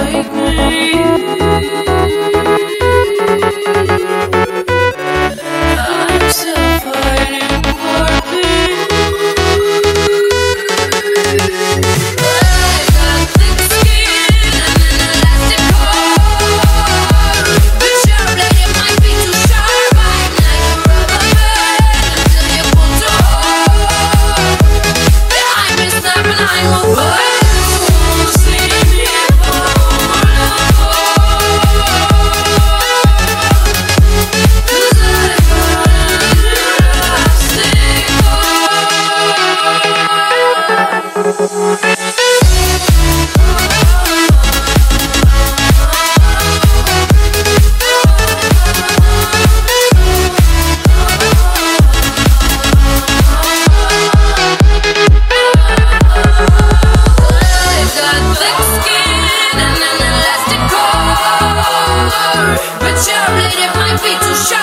like Thank